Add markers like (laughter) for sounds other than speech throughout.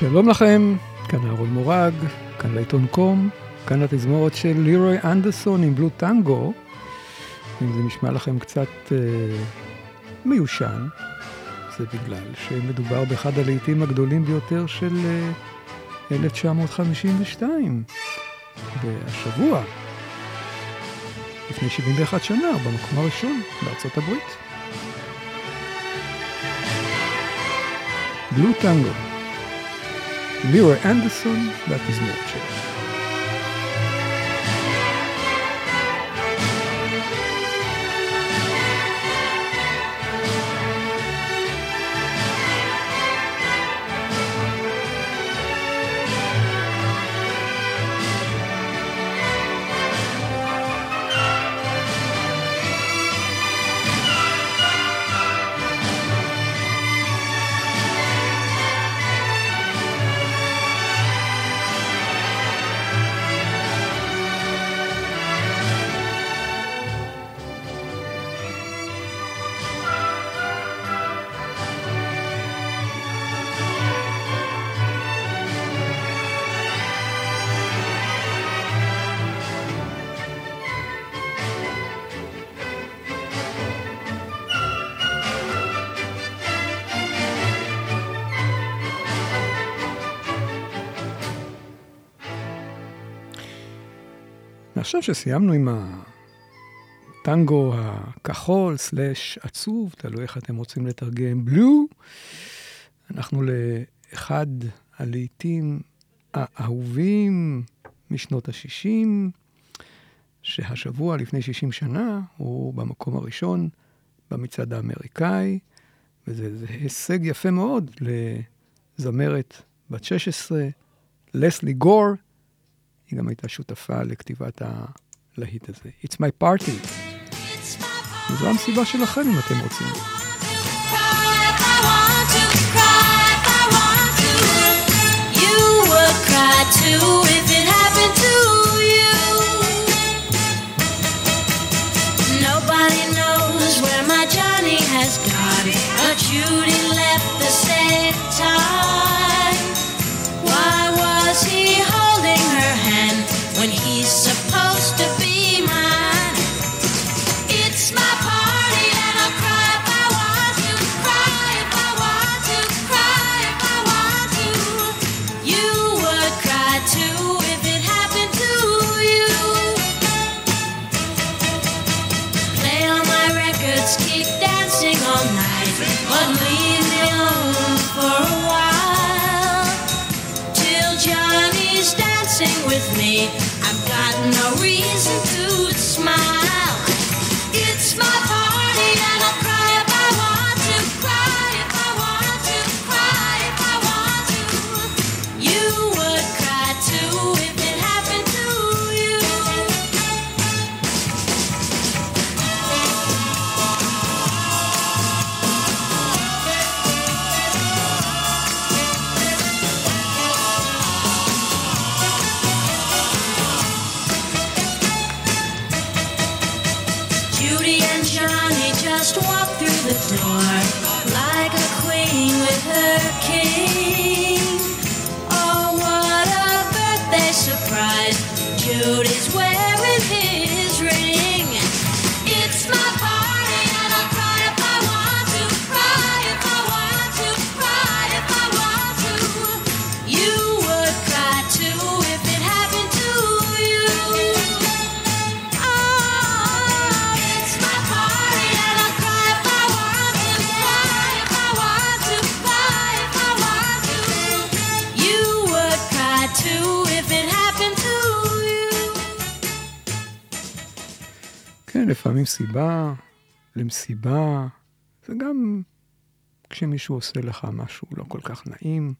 שלום לכם, כאן אהרון מורג, כאן לעיתון קום, כאן התזמורת של לירוי אנדרסון עם בלו טנגו. אם זה נשמע לכם קצת אה, מיושן, זה בגלל שמדובר באחד הלעיתים הגדולים ביותר של אה, 1952. והשבוע, לפני 71 שנה, במקום הראשון בארצות הברית. בלו טנגו. לירוי אנדרסון והתזמורת שלו. ועכשיו שסיימנו עם הטנגו הכחול סלאש עצוב, תלוי איך אתם רוצים לתרגם. בלו, אנחנו לאחד הלעיתים האהובים משנות ה-60, שהשבוע לפני 60 שנה הוא במקום הראשון במצעד האמריקאי, וזה הישג יפה מאוד לזמרת בת 16, לסלי גור, היא גם הייתה שותפה לכתיבת הלהיט הזה. It's my party. וזו המסיבה שלכם אם אתם רוצים. if it happened to you. Nobody knows where my has but Judy left the same time. למסיבה, וגם כשמישהו עושה לך משהו לא כל כך נעים.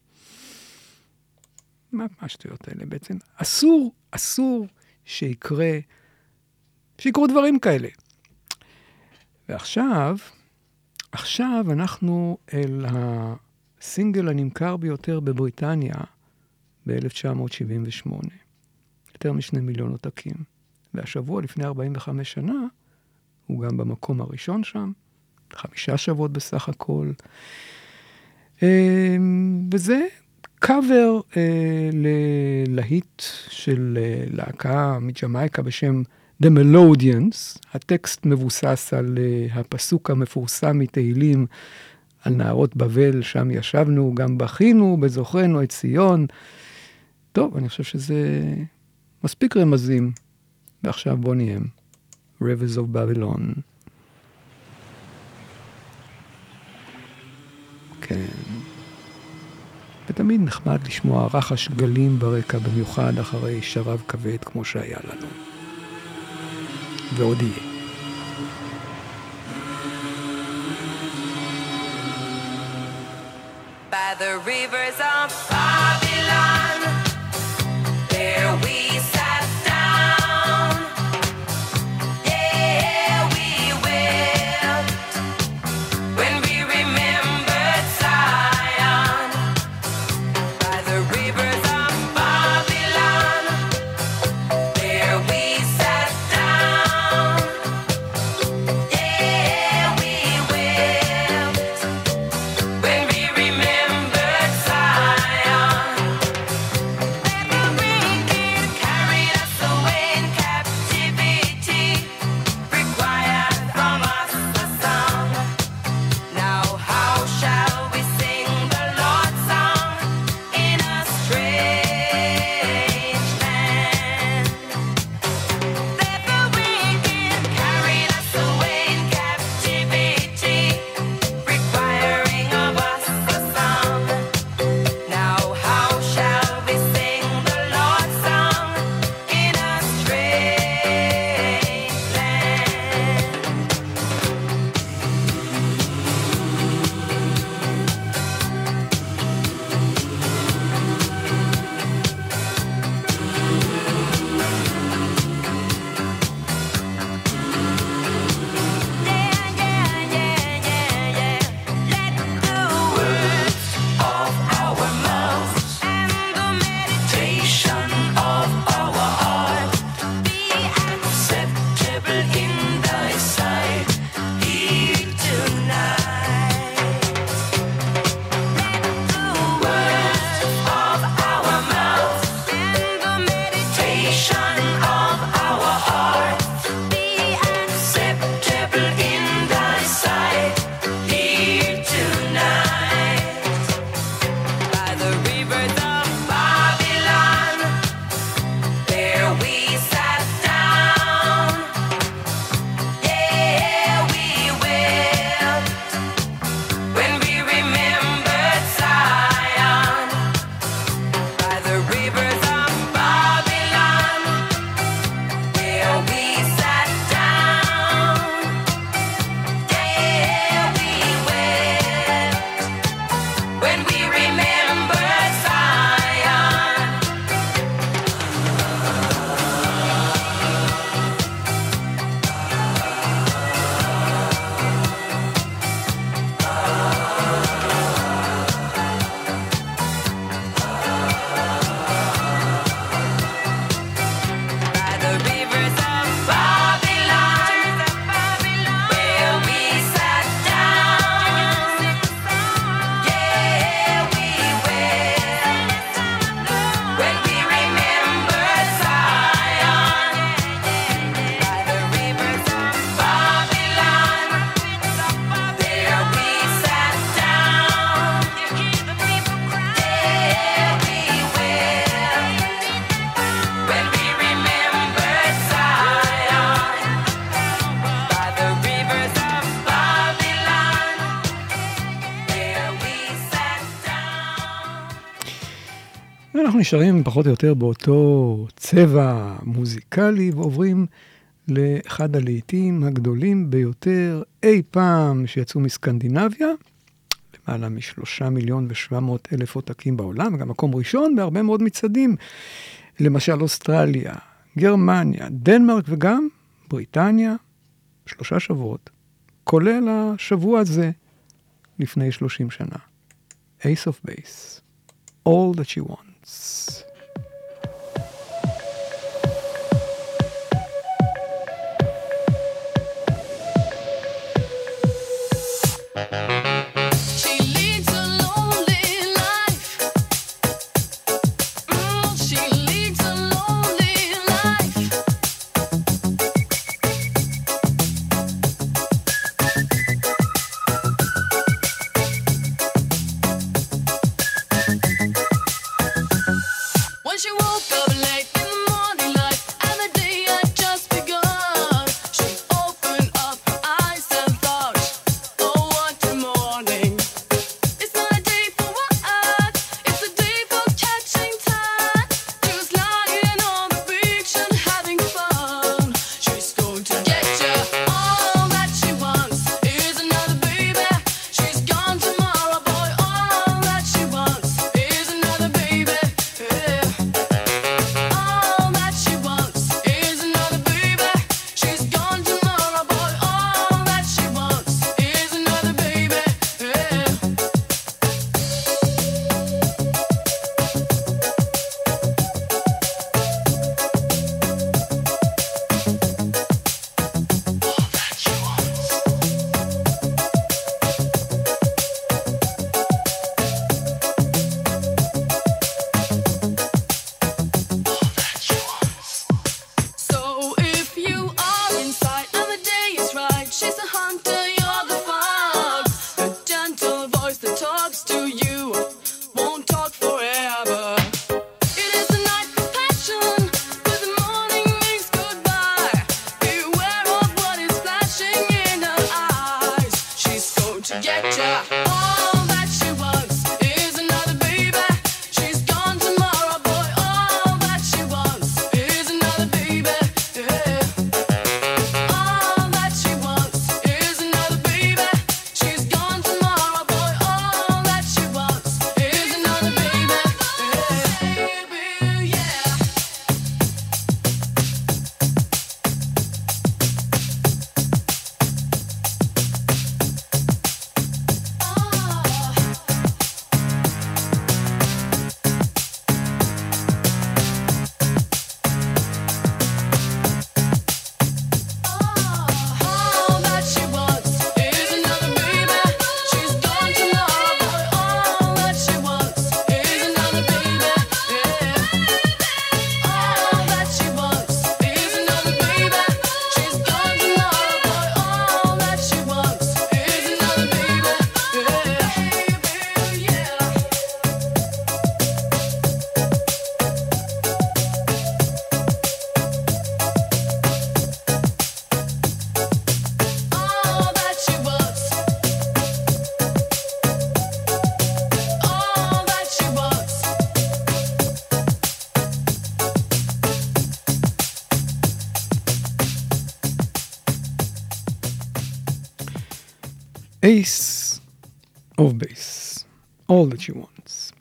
מה השטויות האלה בעצם? אסור, אסור שיקרה, שיקרו דברים כאלה. ועכשיו, עכשיו אנחנו אל הסינגל הנמכר ביותר בבריטניה ב-1978. יותר משני מיליון עותקים. והשבוע, לפני 45 שנה, הוא גם במקום הראשון שם, חמישה שבועות בסך הכל. אמ, וזה קאבר אה, ללהיט של אה, להקה מג'מייקה בשם The Melodians. הטקסט מבוסס על אה, הפסוק המפורסם מתהילים על נהרות בבל, שם ישבנו, גם בכינו בזוכרנו את ציון. טוב, אני חושב שזה מספיק רמזים. ועכשיו בוא נהיה Rivers of Babylon. כן. ותמיד נחמד לשמוע רחש גלים ברקע, במיוחד אחרי שרב כבד כמו שהיה לנו. ועוד יהיה. By the rivers of Babylon, ואנחנו נשארים פחות או יותר באותו צבע מוזיקלי ועוברים לאחד הלהיטים הגדולים ביותר אי פעם שיצאו מסקנדינביה, למעלה משלושה מיליון ושבע מאות אלף עותקים בעולם, וגם מקום ראשון בהרבה מאוד מצעדים. למשל אוסטרליה, גרמניה, דנמרק וגם בריטניה, שלושה שבועות, כולל השבוע הזה לפני 30 שנה. Ace of Base, All That She Wants. Peace. she woke up late All That She Wants.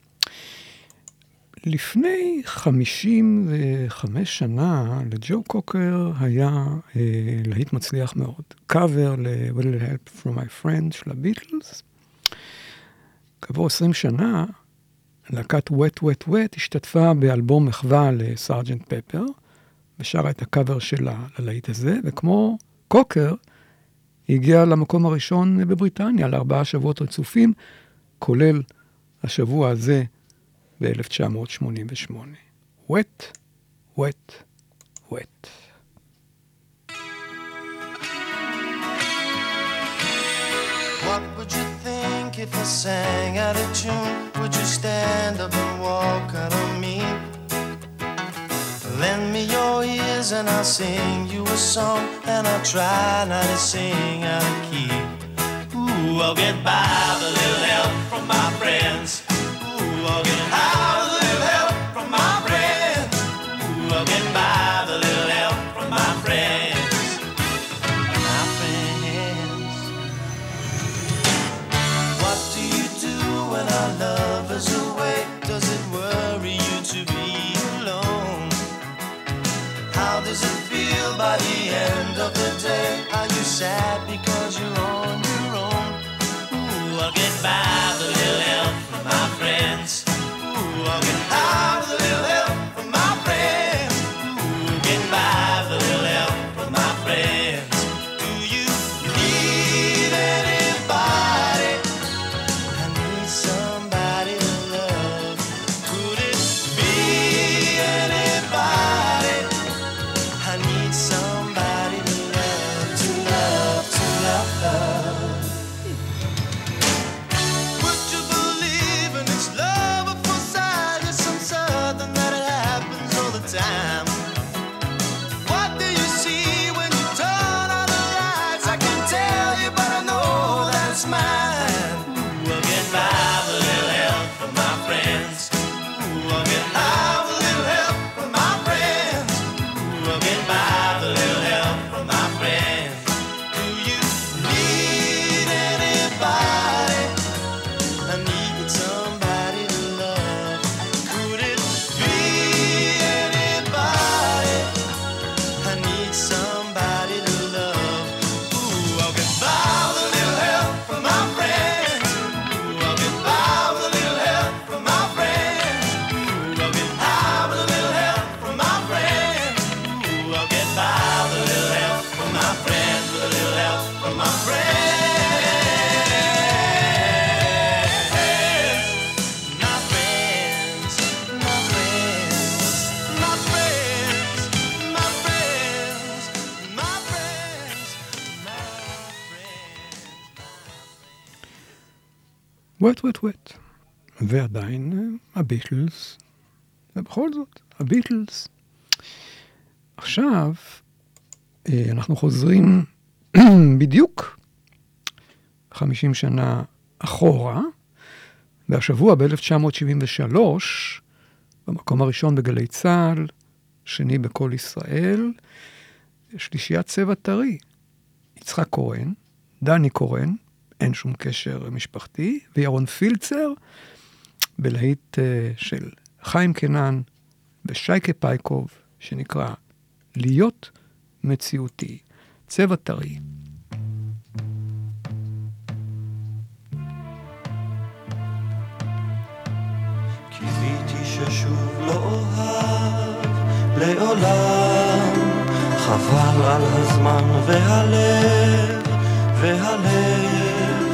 לפני 55 שנה לג'ו קוקר היה אה, להיט מצליח מאוד. קאבר ל-Will It Help From My Friend של הביטלס. כעבור 20 שנה, להקת Wet Wet Wet השתתפה באלבום מחווה לסארג'נט פפר, ושרה את הקאבר שלה ללהיט הזה, וכמו קוקר, היא הגיעה למקום הראשון בבריטניה, לארבעה שבועות רצופים, כולל השבוע הזה ב-1988. wet, wet, wet. What would you think if I sang out of tune? Would you stand up and walk out on me? Lend me your ears and I'll sing you a song, and I'll try not to sing out of key. I'll get by with a little help from my friends. Ooh, I'll get by with a little help from my friends. Ooh, I'll get by with a little help from my friends. My friends. What do you do when our love is away? Does it worry you to be alone? How does it feel by the end of the day? Are you sad because you're on? goodbye, little Elf. וואט וואט וואט. ועדיין אה, הביטלס, ובכל זאת, הביטלס. עכשיו, אה, אנחנו חוזרים (clears throat) בדיוק 50 שנה אחורה, והשבוע ב-1973, במקום הראשון בגלי צה"ל, שני בקול ישראל, שלישיית צבע טרי, יצחק קורן, דני קורן, אין שום קשר משפחתי, וירון פילצר, בלהיט אה, של חיים קנן ושייקה פייקוב, שנקרא להיות מציאותי, צבע טרי. לא לעולם, חבל על הזמן והלב והלב,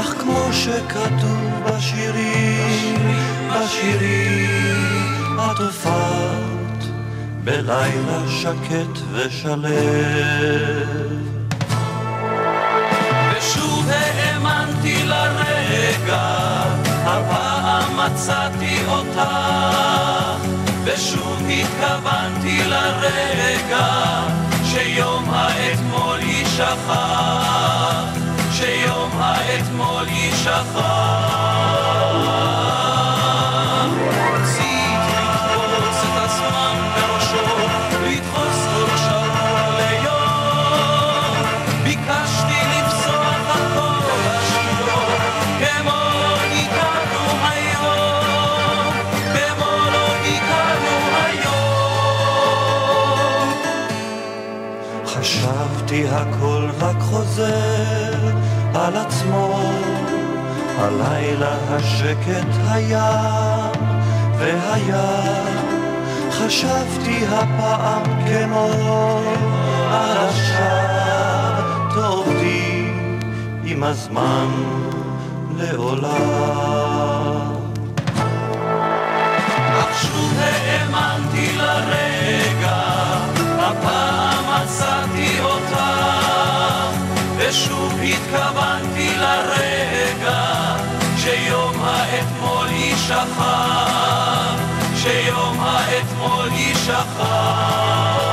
אך כמו שכתוב בשירים, בשירים את הופעת בלילה שקט ושלב. ושוב האמנתי לרגע, הפעם מצאתי אותך, ושוב התכוונתי לרגע. שיום האתמול יישכח, שיום האתמול יישכח. חוזר על עצמו. הלילה השקט הים והים, חשבתי הפעם כמו עכשיו, תעובדי עם הזמן לעולם. אך שוב האמנתי לרגע ושוב התכוונתי לרגע שיום האתמול יישכח, שיום האתמול יישכח.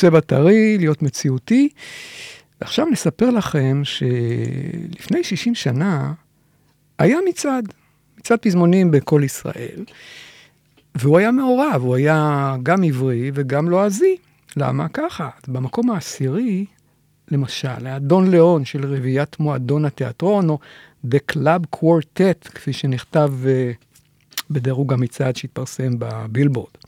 צבע טרי, להיות מציאותי. ועכשיו נספר לכם שלפני 60 שנה היה מצעד, מצעד פזמונים בכל ישראל, והוא היה מעורב, הוא היה גם עברי וגם לועזי. למה ככה? במקום העשירי, למשל, היה דון ליאון של רביעיית מועדון התיאטרון, או The Club Quartet, כפי שנכתב אה, בדירוג המצעד שהתפרסם בבילבורד.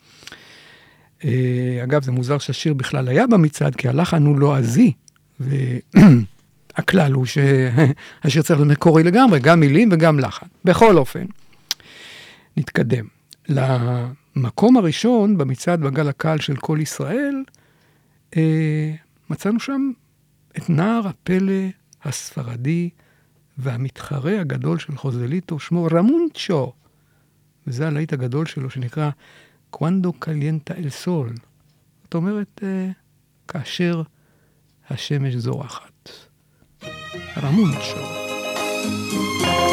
אה, אגב, זה מוזר שהשיר בכלל היה במצעד, כי הלחן הוא לועזי, והכלל הוא שהשיר צריך להיות מקורי לגמרי, גם מילים וגם לחן. בכל אופן, נתקדם. למקום הראשון במצעד בגל הקהל של כל ישראל, אה, מצאנו שם את נער הפלא הספרדי והמתחרה הגדול של חוזליטו, שמו רמונצ'ו. וזה הלהיט הגדול שלו, שנקרא קוונדו קליינטה אל סול. זאת אומרת, אה, כאשר השמש זורחת. רמונצ'ו. Cuando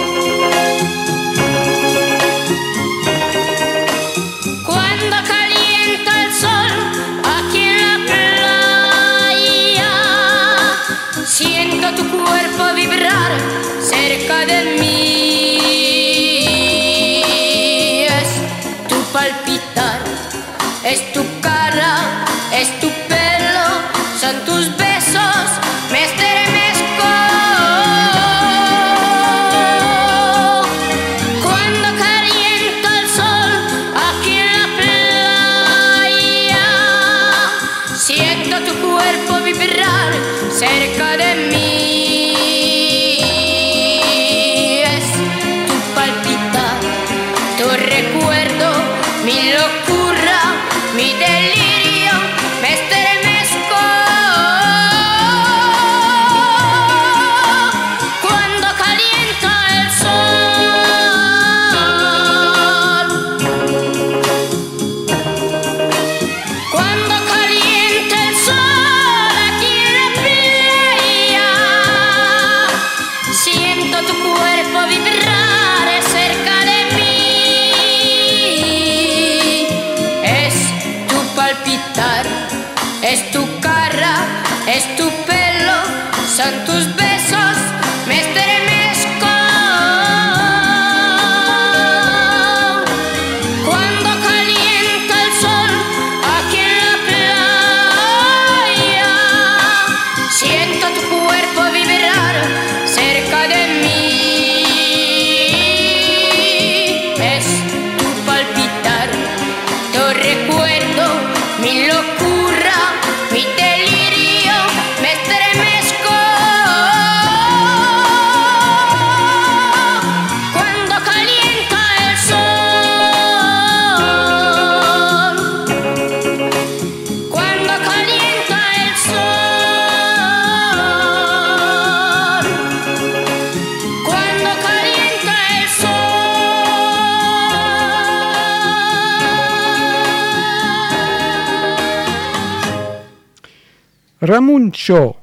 רמונצ'ו.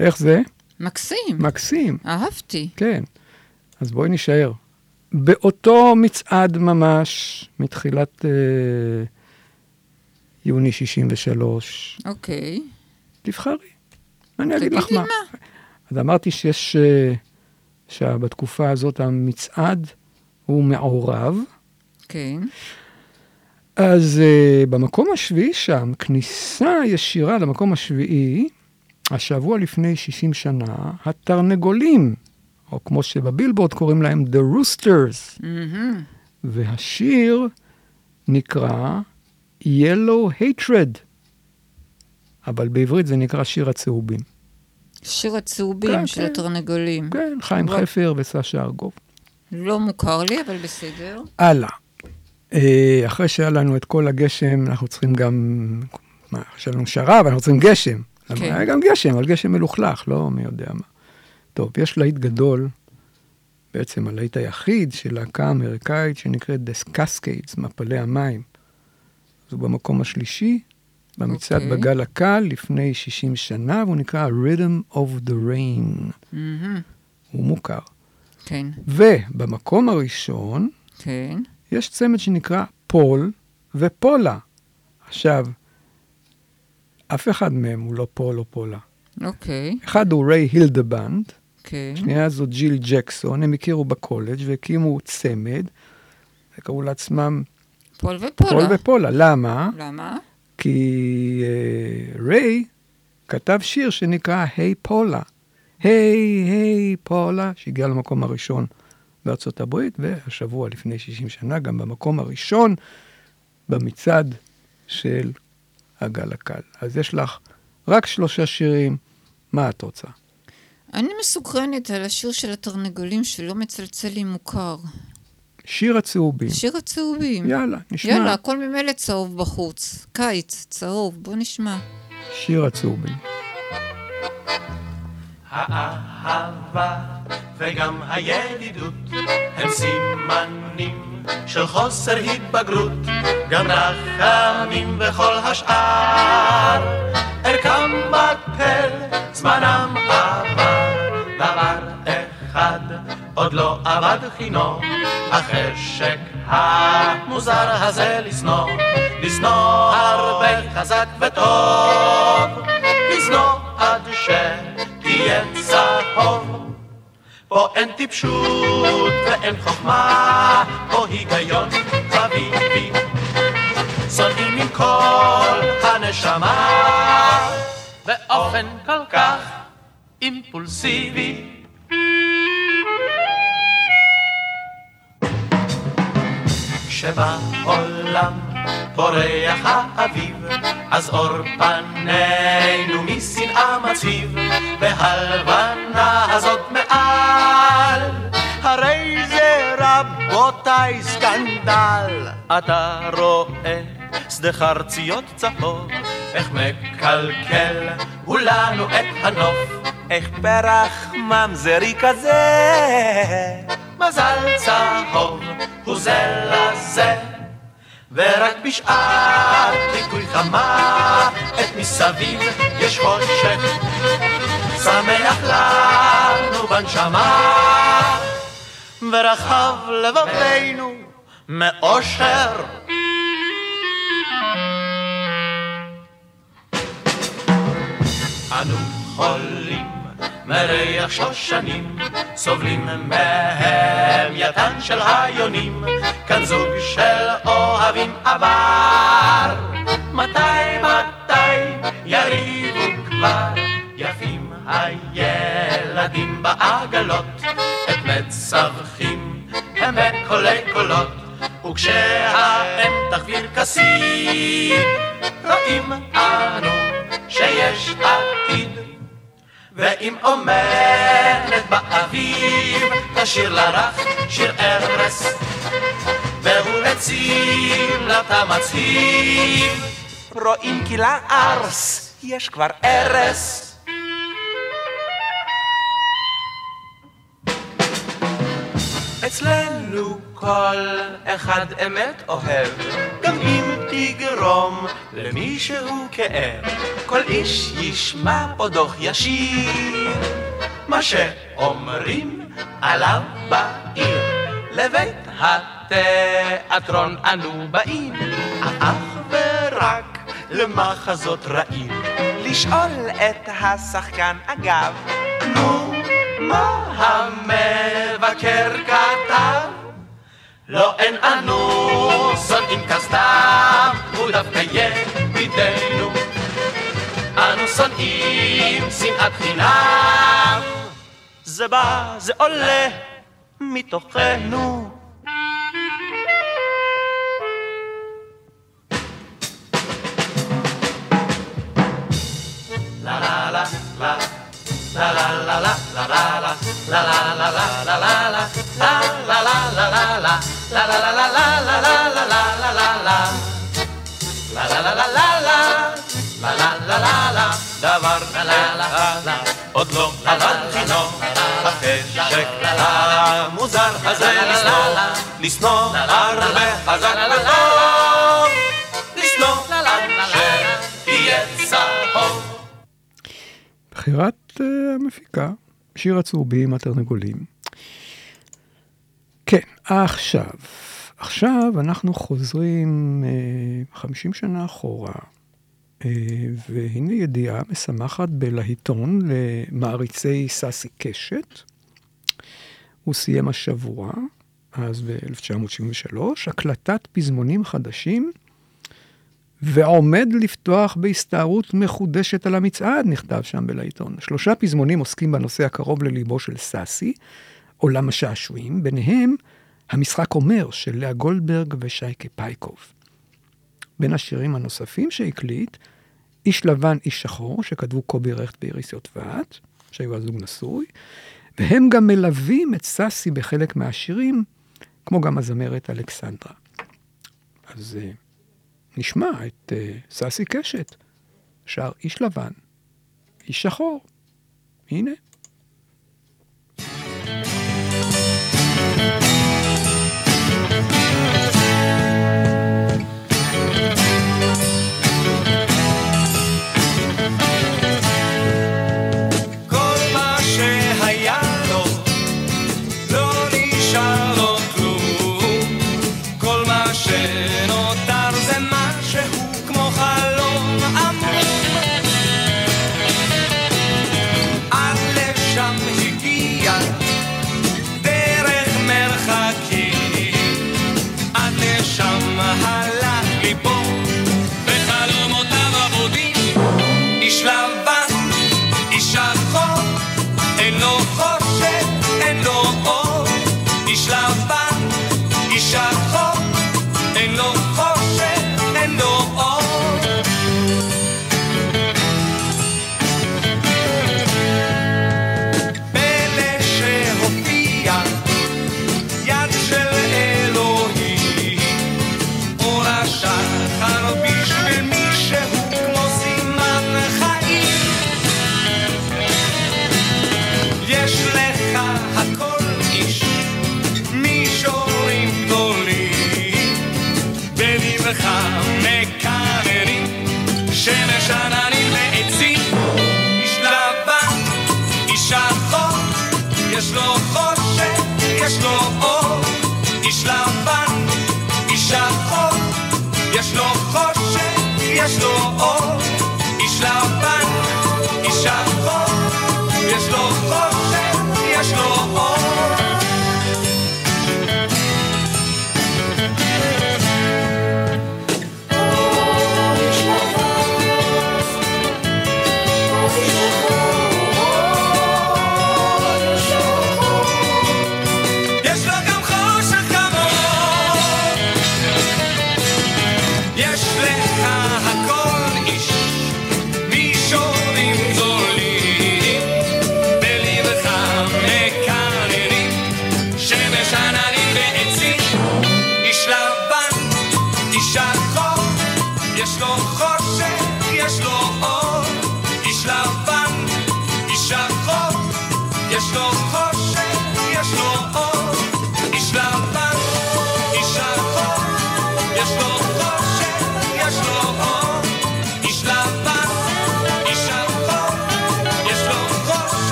איך זה? מקסים. מקסים. אהבתי. כן. אז בואי נישאר. באותו מצעד ממש, מתחילת אה, יוני 63, אוקיי. תבחרי. אני אגיד לך מה. מה. אז אמרתי שיש, אה, שבתקופה הזאת המצעד הוא מעורב. כן. אז uh, במקום השביעי שם, כניסה ישירה למקום השביעי, השבוע לפני 60 שנה, התרנגולים, או כמו שבבילבורד קוראים להם The Roosters, מהמם. והשיר נקרא Yellow Hatred, אבל בעברית זה נקרא שיר הצהובים. שיר הצהובים כן, של כן. התרנגולים. כן, חיים וואו. חפר וסשה ארגוב. לא מוכר לי, אבל בסדר. הלאה. אה, אחרי שהיה לנו את כל הגשם, אנחנו צריכים גם, מה, יש לנו שרב, אנחנו צריכים גשם. כן. היה גם גשם, אבל גשם מלוכלך, לא מי יודע מה. טוב, יש להיט גדול, בעצם הלהיט היחיד של להקה אמריקאית שנקראת The Cascades, מפלי המים. הוא במקום השלישי, במצעד אוקיי. בגל הקל, לפני 60 שנה, והוא נקרא Rhythm of the Rain. מהמם. הוא מוכר. כן. ובמקום הראשון, כן. יש צמד שנקרא פול ופולה. עכשיו, אף אחד מהם הוא לא פול או פולה. אוקיי, אחד הוא ריי הילדברנד, כן. שנייה זו ג'יל ג'קסון, הם הכירו בקולג' והקימו צמד, וקראו לעצמם פול ופולה. פול ופולה. למה? למה? כי אה, ריי כתב שיר שנקרא היי פולה. היי, היי פולה, שהגיע למקום הראשון בארצות הברית, והשבוע לפני 60 שנה גם במקום הראשון במצעד של הגל הקל. אז יש לך רק שלושה שירים, מה את רוצה? אני מסוקרנת על השיר של התרנגולים שלא מצלצל לי מוכר. שיר הצהובים. שיר הצהובים. יאללה, נשמע. יאללה, הכל ממילא צהוב בחוץ. קיץ, צהוב, בוא נשמע. שיר הצהובים. האהבה וגם הידידות הם סימנים של חוסר התבגרות, גם רחמים וכל השאר. ערכם בטל, זמנם עבר, דבר אחד עוד לא עבד חינו, החשק המוזר הזה לשנוא, לשנוא הרבה חזק וטוב, לשנוא עד שתהיה צהוב. פה אין טיפשות ואין חוכמה, פה היגיון חביבי. שונאים עם כל הנשמה, באופן כל כך אימפולסיבי. כשבעולם פורח האביב, אז אור פנינו משנאה מציב, והלבנה הזאת מעל, הרי זה רבותיי סקנדל. אתה רואה שדה חרציות צהוב, איך מקלקל הוא לנו את הנוף, איך פרח ממזרי כזה, מזל צהוב הוא זה לזה. ורק בשעת ליקוי חמה, את מסביב יש חושך, שמח לנו בנשמה, ורחב לבבינו מאושר. אנו חולים מריח שושנים, סובלים מהמייתן של היונים, כאן זוג של אוהבים עבר. מתי, מתי יריבו כבר, יפים הילדים בעגלות, את מצווחים הם בקולי קולות, וכשהאם תחביר כסיד, רואים אנו שיש עתיד. ואם עומדת באביב, תשאיר לה רך שיר ארס, והוא עצים לה את המצהיב, רואים כי לארס יש כבר ארס. אצלנו כל אחד אמת אוהב, אם תגרום למישהו כאב. כל איש ישמע פה דוח ישיר, מה שאומרים עליו בעיר. לבית התיאטרון אנו באים, אך ורק למחזות רעים. לשאול את השחקן אגב, נו, מה המבקר כתב? לא אין אנו שונאים כסתם, הוא דווקא ידידנו. אנו שונאים שנאת חינם. זה בא, זה עולה מתוכנו. לה לה לה לה La la la la la la la la la la la la la la la la la la la la la la la la la la la la la la la La la la la la la la la la la la דבר אחד עוד לא עבד חינו החשק המוזר הזה לשנוא לשנוא הרבה חזק וטוב לשנוא שתהיה צהוב בחירת uh, המפיקה, שיר הצהובים, התרנגולים. עכשיו, עכשיו אנחנו חוזרים uh, 50 שנה אחורה, אה, והנה ידיעה משמחת בלהיטון למעריצי סאסי קשת. הוא סיים השבוע, אז ב-1973, הקלטת פזמונים חדשים, ועומד לפתוח בהסתערות מחודשת על המצעד, נכתב שם בלעיתון. שלושה פזמונים עוסקים בנושא הקרוב לליבו של סאסי, עולם השעשועים, ביניהם המשחק אומר של לאה גולדברג ושייקה פייקוב. בין השירים הנוספים שהקליט, איש לבן, איש שחור, שכתבו קובי רכט ואיריס יוטבעת, שהיו הזוג נשוי, והם גם מלווים את סאסי בחלק מהשירים, כמו גם הזמרת אלכסנדרה. אז uh, נשמע את uh, סאסי קשת, שר איש לבן, איש שחור. הנה. כל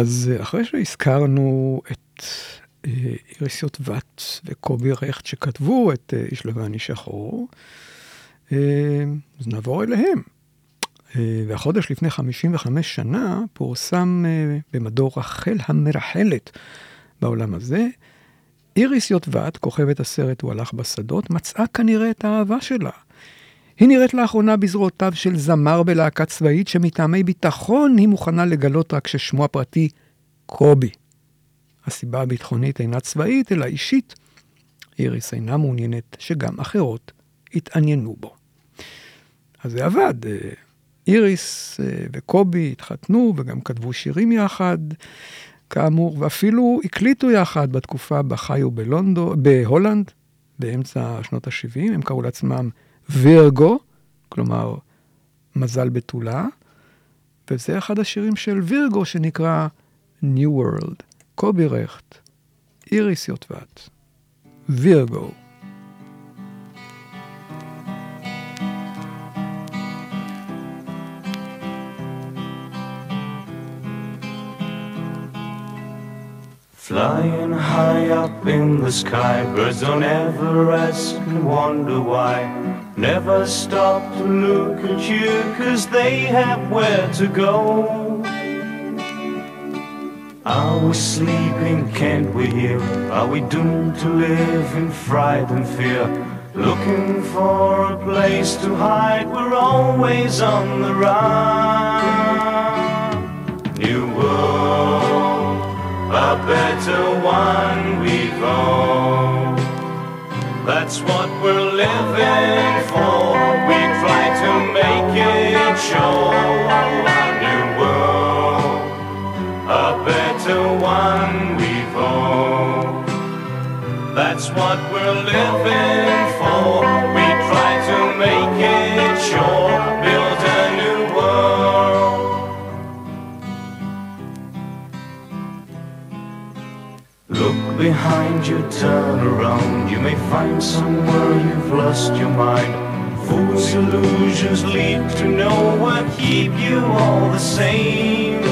אז אה, אחרי שהזכרנו את אה, איריס יוטבט וקובי רכט שכתבו את אה, איש לבן איש שחור, אז נעבור אליהם. והחודש לפני 55 שנה פורסם במדור רחל המרחלת בעולם הזה. איריס יוטבט, כוכבת הסרט "הוא הלך בשדות", מצאה כנראה את האהבה שלה. היא נראית לאחרונה בזרועותיו של זמר בלהקה צבאית שמטעמי ביטחון היא מוכנה לגלות רק ששמו הפרטי קובי. הסיבה הביטחונית אינה צבאית, אלא אישית. איריס אינה מעוניינת שגם אחרות יתעניינו בו. אז זה עבד. אה, איריס אה, וקובי התחתנו וגם כתבו שירים יחד, כאמור, ואפילו הקליטו יחד בתקופה בה חיו בלונדו, בהולנד, באמצע שנות ה-70, הם קראו לעצמם וירגו, כלומר מזל בתולה, וזה אחד השירים של וירגו שנקרא New World, קובי רכט, איריס יוטבט, וירגו. Flying high up in the sky, birds don't ever ask and wonder why. Never stop to look at you, cause they have where to go. Are we sleeping? Can't we hear? Are we doomed to live in fright and fear? Looking for a place to hide, we're always on the run. New world, a better one we've owned. That's what we're living for. We try to make it show. New world, a better one we've owned. That's what we're living for. We try to make it sure. Behind you, turn around. You may find somewhere you've lost your mind. Fools' illusions lead to nowhere, keep you all the same.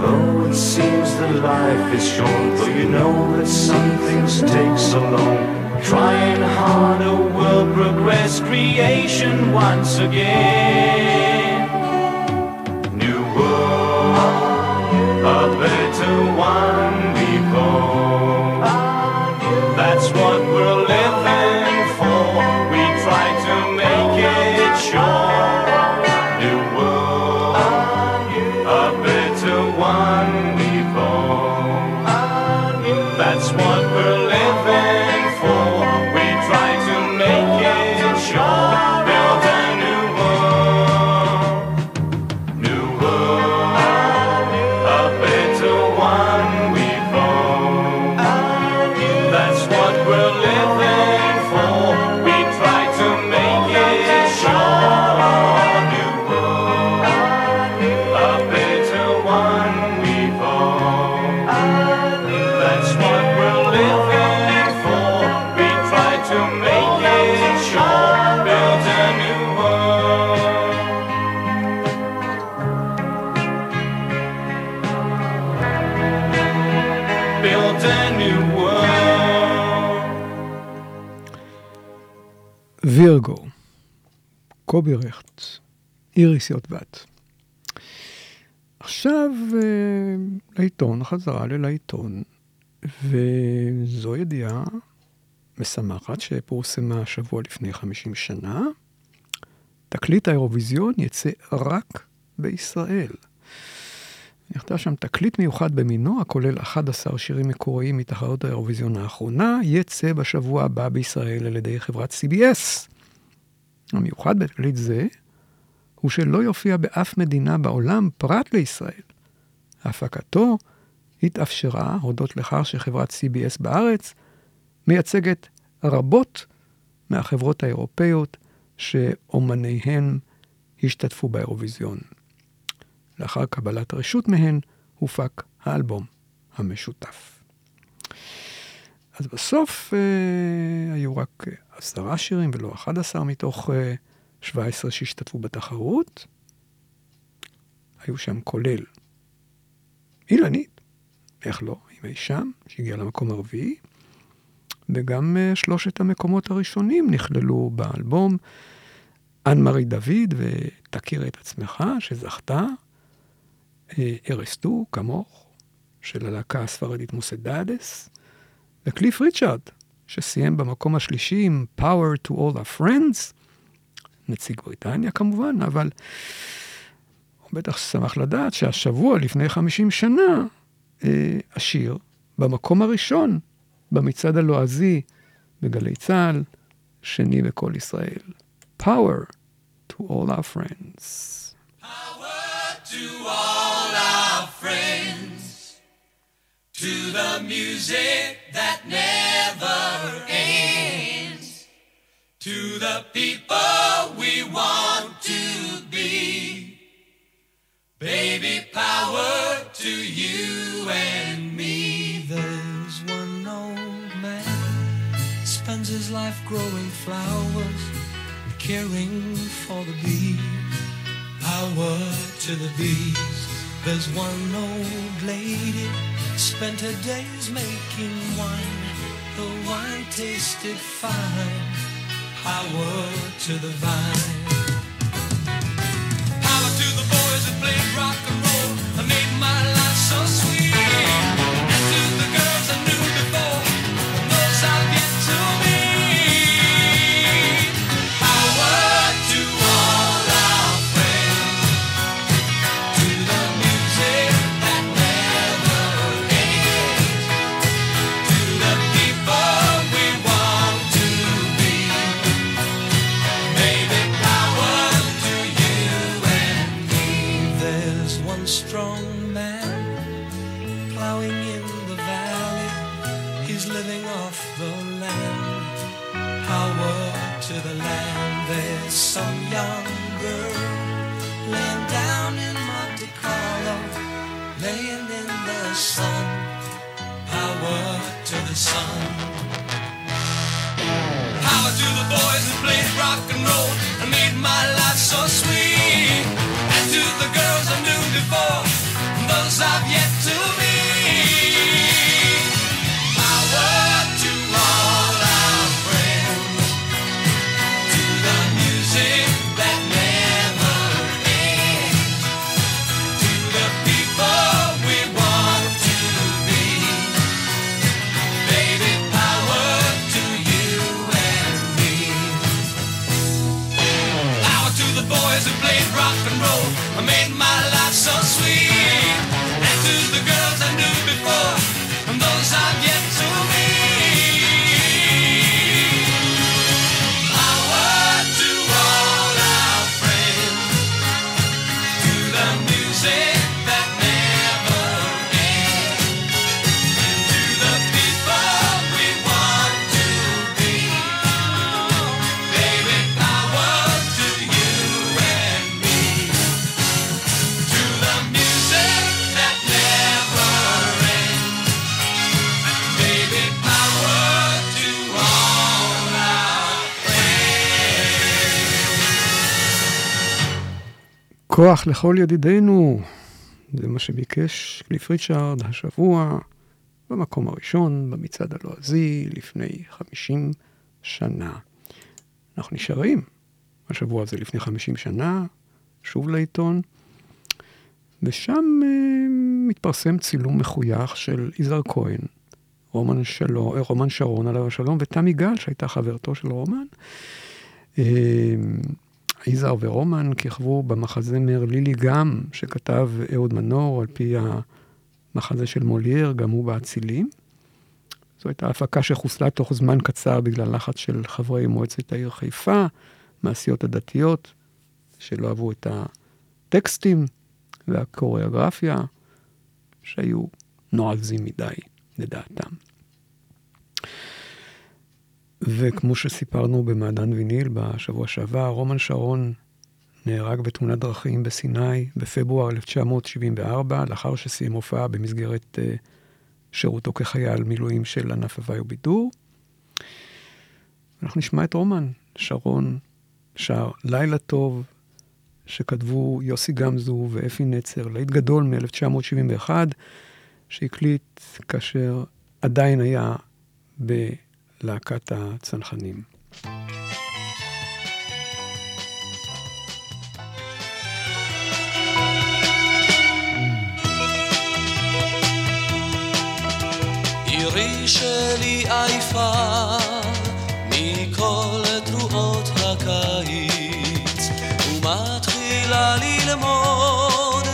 Though it seems that life is short, though you know that some things take so long. Trying harder will progress creation once again. New world, a better one what we're קובי רכט, איריס יוטבט. עכשיו אה, לעיתון, חזרה ללעיתון, וזו ידיעה משמחת שפורסמה שבוע לפני 50 שנה. תקליט האירוויזיון יצא רק בישראל. נכתב שם תקליט מיוחד במינו, הכולל 11 שירים מקוריים מתחרות האירוויזיון האחרונה, יצא בשבוע הבא בישראל על ידי חברת CBS. המיוחד בתקליט זה הוא שלא יופיע באף מדינה בעולם פרט לישראל. הפקתו התאפשרה הודות לכך שחברת CBS בארץ מייצגת רבות מהחברות האירופאיות שאומניהן השתתפו באירוויזיון. לאחר קבלת רשות מהן, הופק האלבום המשותף. אז בסוף אה, היו רק עשרה שירים ולא 11 מתוך אה, 17 שהשתתפו בתחרות. היו שם כולל אילנית, איך לא, עם אי שם, שהגיע למקום הרביעי, וגם אה, שלושת המקומות הראשונים נכללו באלבום. אנמרי דוד ו"תכיר את עצמך", שזכתה, אה, ארסטו, כמוך, של הלהקה הספרדית מוסדדס, וקליף ריצ'ארד, שסיים במקום השלישי עם Power to All our Friends, נציג בריטניה כמובן, אבל הוא בטח שמח לדעת שהשבוע לפני 50 שנה, אה, השיר במקום הראשון במצעד הלועזי בגלי צה"ל, שני בקול ישראל. Power to all our friends. to all our friends, to the music that never ends, to the people we want to be. Baby, power to you and me. There's one old man spends his life growing flowers, caring for the bees. Power to the bees. There's one old lady spent her days making wine. The wine tasted fine. I Power to the vine. כוח לכל ידידינו, זה מה שביקש קליף ריצ'ארד השבוע, במקום הראשון, במצעד הלועזי, לפני 50 שנה. אנחנו נשארים, השבוע הזה לפני 50 שנה, שוב לעיתון, ושם אה, מתפרסם צילום מחוייך של יזהר כהן, רומן, שלו, אה, רומן שרון עליו השלום, ותמי גל, שהייתה חברתו של רומן. אה, יזהר ורומן כיכבו במחזמר לילי גם, שכתב אהוד מנור על פי המחזה של מולייר, גם הוא באצילים. זו הייתה הפקה שחוסלה תוך זמן קצר בגלל לחץ של חברי מועצת העיר חיפה, מהסיעות הדתיות, שלא אהבו את הטקסטים והקוריאוגרפיה, שהיו נועזים מדי לדעתם. וכמו שסיפרנו במעדן ויניל בשבוע שעבר, רומן שרון נהרג בתאונת דרכים בסיני בפברואר 1974, לאחר שסיים הופעה במסגרת uh, שירותו כחייל מילואים של ענף הוואי ובידור. אנחנו נשמע את רומן שרון שר לילה טוב, שכתבו יוסי גמזו ואפי נצר, להיט גדול מ-1971, שהקליט כאשר עדיין היה בלהקת הצנחנים. עירי שלי עייפה מכל תרועות הקיץ ומתחילה ללמוד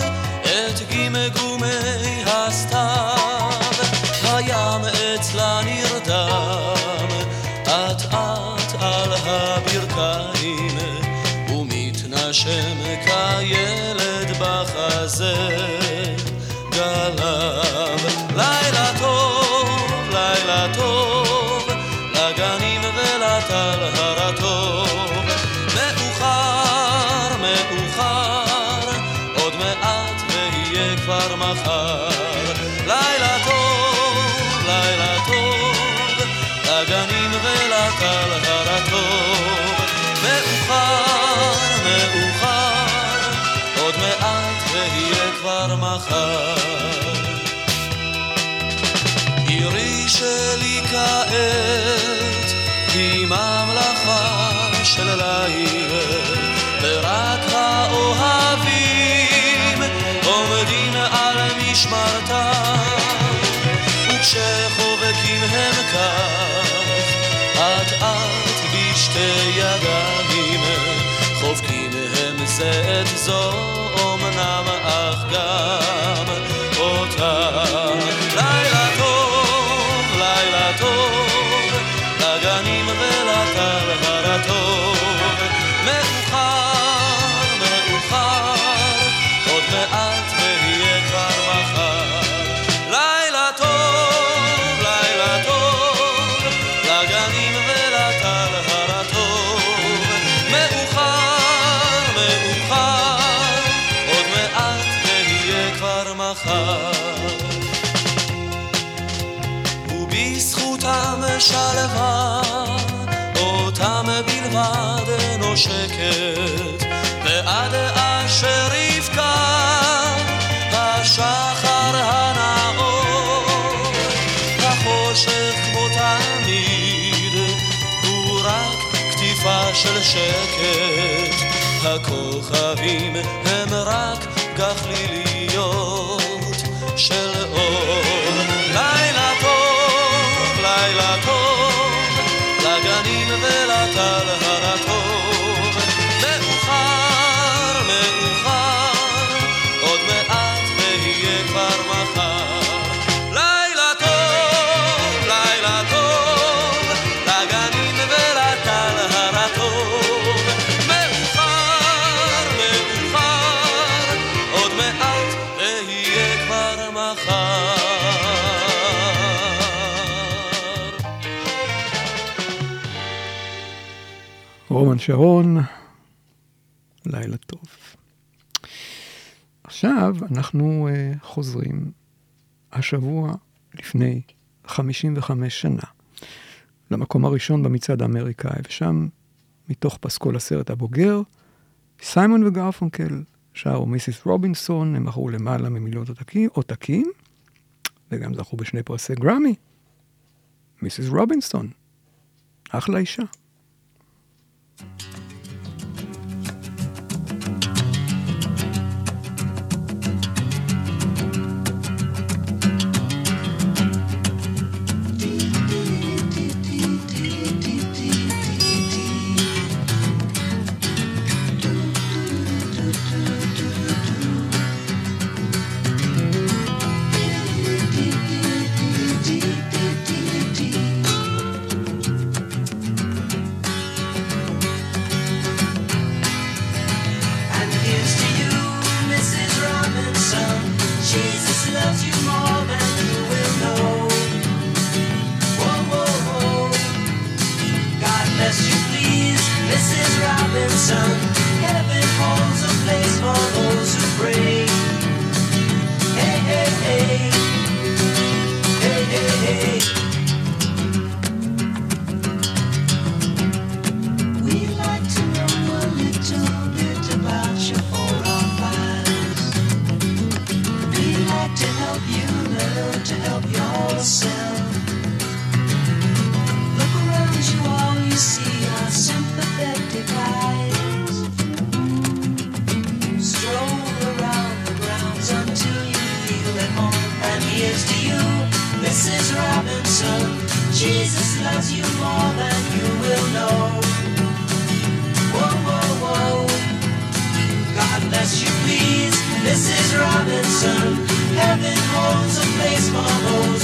את גמגומי הסתיו יפה של ליל, ורק האוהבים עומדים על משמרתם, וכשחובקים הם כך, אט אט בשתי ידיים, חובקים הם זה את זאת. שרון, לילה טוב. עכשיו אנחנו uh, חוזרים השבוע לפני 55 שנה למקום הראשון במצעד האמריקאי, ושם, מתוך פסקול הסרט הבוגר, סיימון וגרפונקל שרו מיסיס רובינסון, הם מכרו למעלה ממיליון עותקים, וגם זכו בשני פרסי גרמי. מיסיס רובינסון, אחלה אישה. Thank you. Jesus loves you more than you will know. Whoa, whoa, whoa. God bless you, please, Mrs. Robinson. Heaven holds a place for those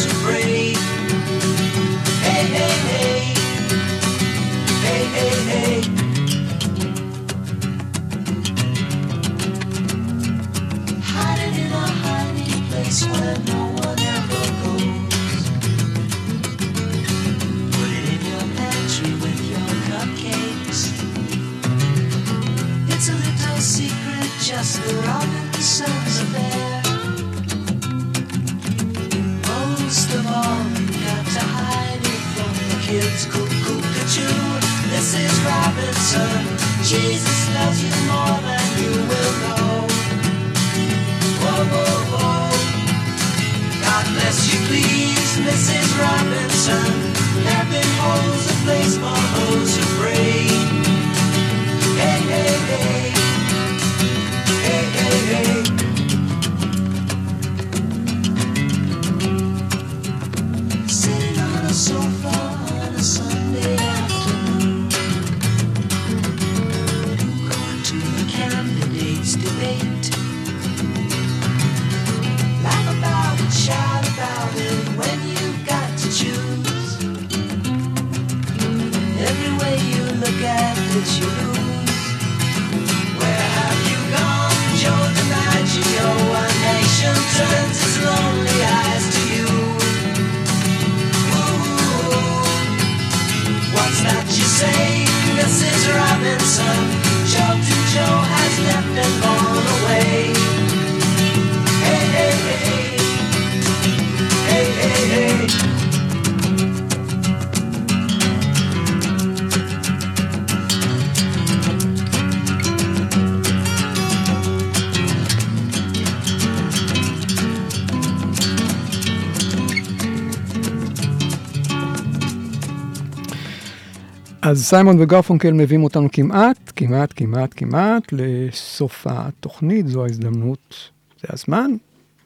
אז סיימון וגרפונקל מביאים אותנו כמעט, כמעט, כמעט, כמעט לסוף התוכנית, זו ההזדמנות, זה הזמן.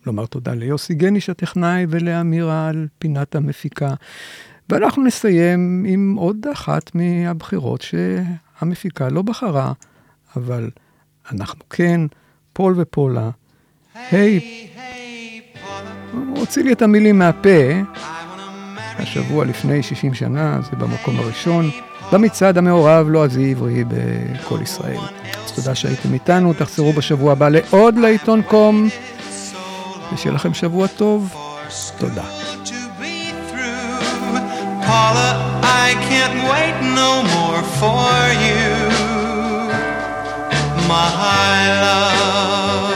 לומר תודה ליוסי גניש הטכנאי ולאמירה על פינת המפיקה. ואנחנו נסיים עם עוד אחת מהבחירות שהמפיקה לא בחרה, אבל אנחנו כן, פול ופולה. היי, הוא הוציא לי את המילים מהפה. השבוע לפני 60 שנה, זה במקום הראשון, במצעד המעורב לועזי עברי בכל ישראל. אז תודה שהייתם איתנו, תחזרו בשבוע הבא לעוד לעיתון קום, ושיהיה לכם שבוע טוב. תודה. Paula, I can't wait no more for you. My love,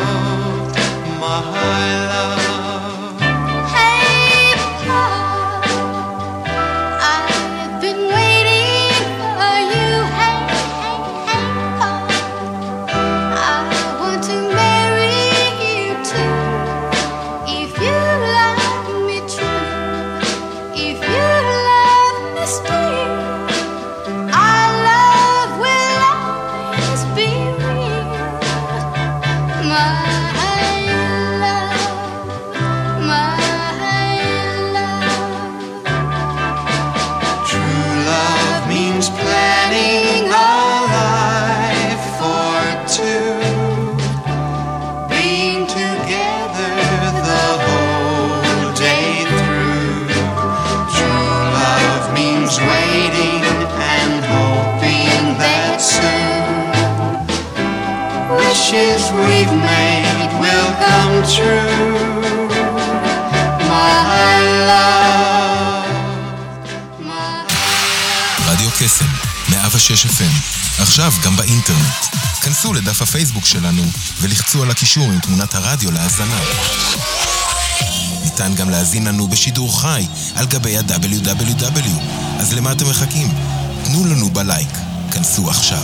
הקישור עם תמונת הרדיו להאזנה. ניתן גם להאזין לנו בשידור חי על גבי ה-WW. אז למה אתם מחכים? תנו לנו בלייק. כנסו עכשיו.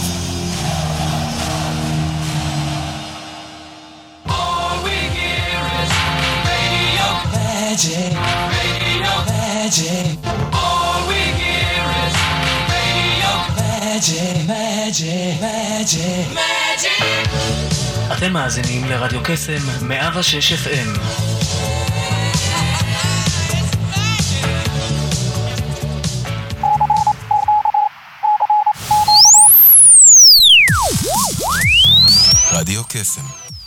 Magic. Magic. Magic. Magic. אתם מאזינים לרדיו קסם 106 FM.